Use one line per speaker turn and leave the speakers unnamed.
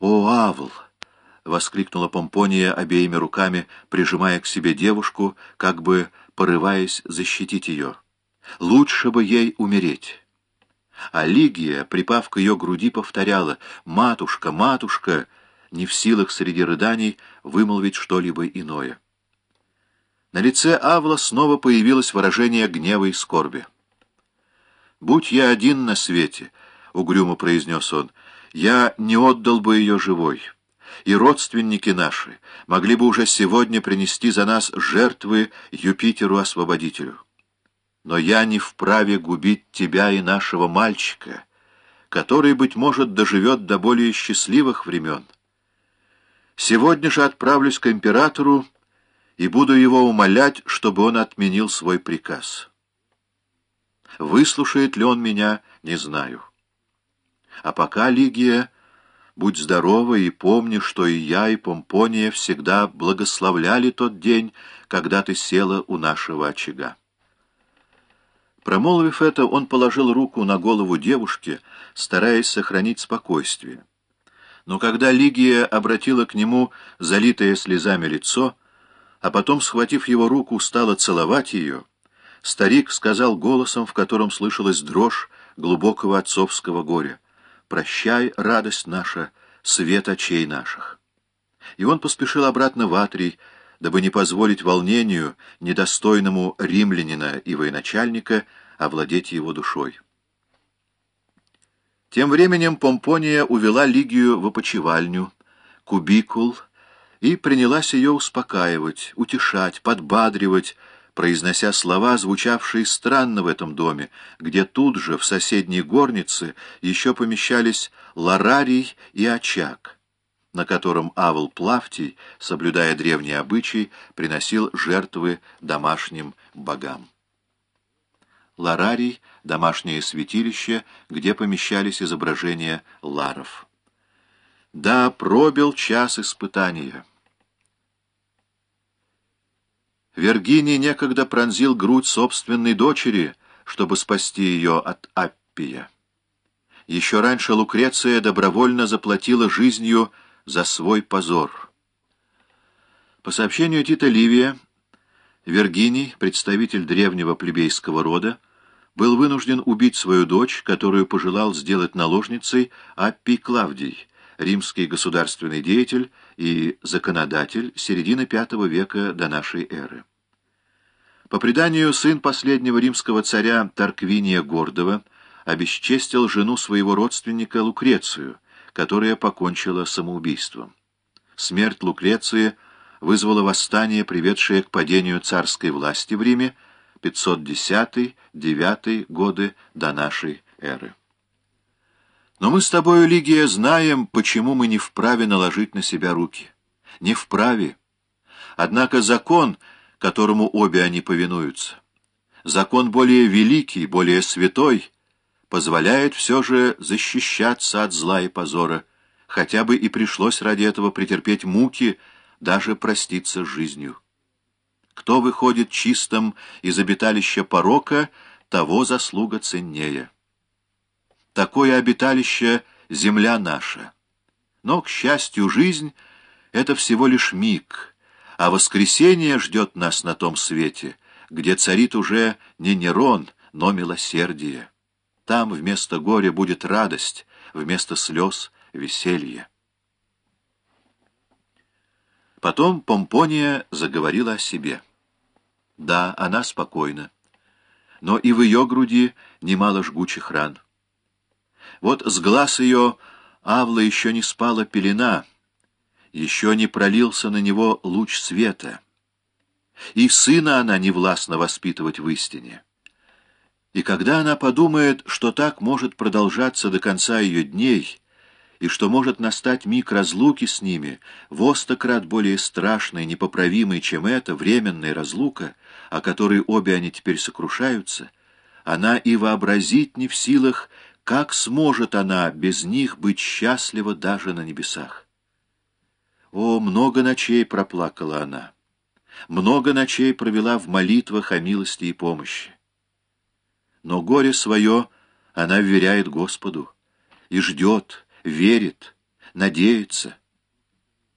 «О, Авл!» — воскликнула Помпония обеими руками, прижимая к себе девушку, как бы порываясь защитить ее. «Лучше бы ей умереть!» А Лигия, припав к ее груди, повторяла «Матушка, матушка!» не в силах среди рыданий вымолвить что-либо иное. На лице Авла снова появилось выражение гнева и скорби. «Будь я один на свете», — угрюмо произнес он, — «я не отдал бы ее живой, и родственники наши могли бы уже сегодня принести за нас жертвы Юпитеру-освободителю. Но я не вправе губить тебя и нашего мальчика, который, быть может, доживет до более счастливых времен. Сегодня же отправлюсь к императору и буду его умолять, чтобы он отменил свой приказ. Выслушает ли он меня, не знаю. А пока, Лигия, будь здорова и помни, что и я, и Помпония всегда благословляли тот день, когда ты села у нашего очага. Промолвив это, он положил руку на голову девушки, стараясь сохранить спокойствие. Но когда Лигия обратила к нему залитое слезами лицо, а потом, схватив его руку, стала целовать ее, старик сказал голосом, в котором слышалась дрожь глубокого отцовского горя, «Прощай, радость наша, свет очей наших». И он поспешил обратно в Атрий, дабы не позволить волнению, недостойному римлянина и военачальника, овладеть его душой. Тем временем Помпония увела Лигию в опочивальню, кубикул, и принялась ее успокаивать, утешать, подбадривать, произнося слова, звучавшие странно в этом доме, где тут же, в соседней горнице, еще помещались ларарий и очаг, на котором Авл Плавтий, соблюдая древние обычаи, приносил жертвы домашним богам. Ларарий — домашнее святилище, где помещались изображения ларов. Да, пробил час испытания. Вергиний некогда пронзил грудь собственной дочери, чтобы спасти ее от Аппия. Еще раньше Лукреция добровольно заплатила жизнью за свой позор. По сообщению Тита Ливия, Вергиний, представитель древнего плебейского рода, был вынужден убить свою дочь, которую пожелал сделать наложницей Аппий Клавдий, римский государственный деятель и законодатель середины V века до нашей эры. По преданию, сын последнего римского царя Тарквиния Гордова обесчестил жену своего родственника Лукрецию, которая покончила самоубийством. Смерть Лукреции вызвала восстание, приведшее к падению царской власти в Риме, 510-9 годы до нашей эры. Но мы с тобою, Лигия, знаем, почему мы не вправе наложить на себя руки. Не вправе. Однако закон, которому обе они повинуются, закон более великий, более святой, позволяет все же защищаться от зла и позора, хотя бы и пришлось ради этого претерпеть муки, даже проститься с жизнью. Кто выходит чистым из обиталища порока, того заслуга ценнее. Такое обиталище — земля наша. Но, к счастью, жизнь — это всего лишь миг, а воскресение ждет нас на том свете, где царит уже не Нерон, но милосердие. Там вместо горя будет радость, вместо слез — веселье. Потом Помпония заговорила о себе. Да, она спокойна. Но и в ее груди немало жгучих ран. Вот с глаз ее Авла еще не спала пелена, еще не пролился на него луч света. И сына она не властна воспитывать в истине. И когда она подумает, что так может продолжаться до конца ее дней, и что может настать миг разлуки с ними, во стократ более страшный, непоправимый, чем эта временная разлука, о которой обе они теперь сокрушаются, она и вообразить не в силах, как сможет она без них быть счастлива даже на небесах. О, много ночей проплакала она, много ночей провела в молитвах о милости и помощи. Но горе свое она вверяет Господу и ждет, верит, надеяться,